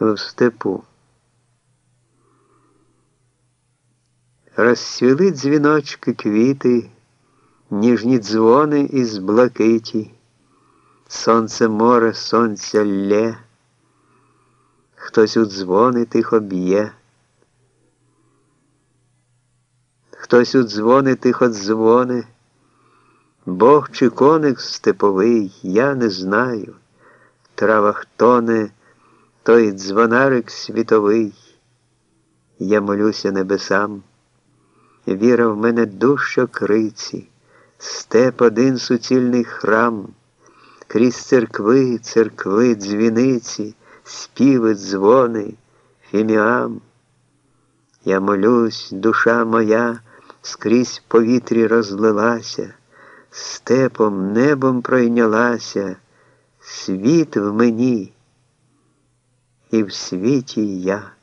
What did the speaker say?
в степу. Розсвіли дзвіночки квіти, ніжні дзвони із блакиті, сонце море, сонця лє, хтось у дзвони тихо б'є, хтось у дзвони тихо дзвони, Бог чи коник степовий, я не знаю, в травах тоне той дзвонарик світовий, я молюся небесам, віра в мене дужчо криці, степ один суцільний храм, крізь церкви, церкви, дзвіниці, співи, дзвони, фіміам. Я молюсь, душа моя скрізь в повітрі розлилася, степом, небом пройнялася, світ в мені і в світі я.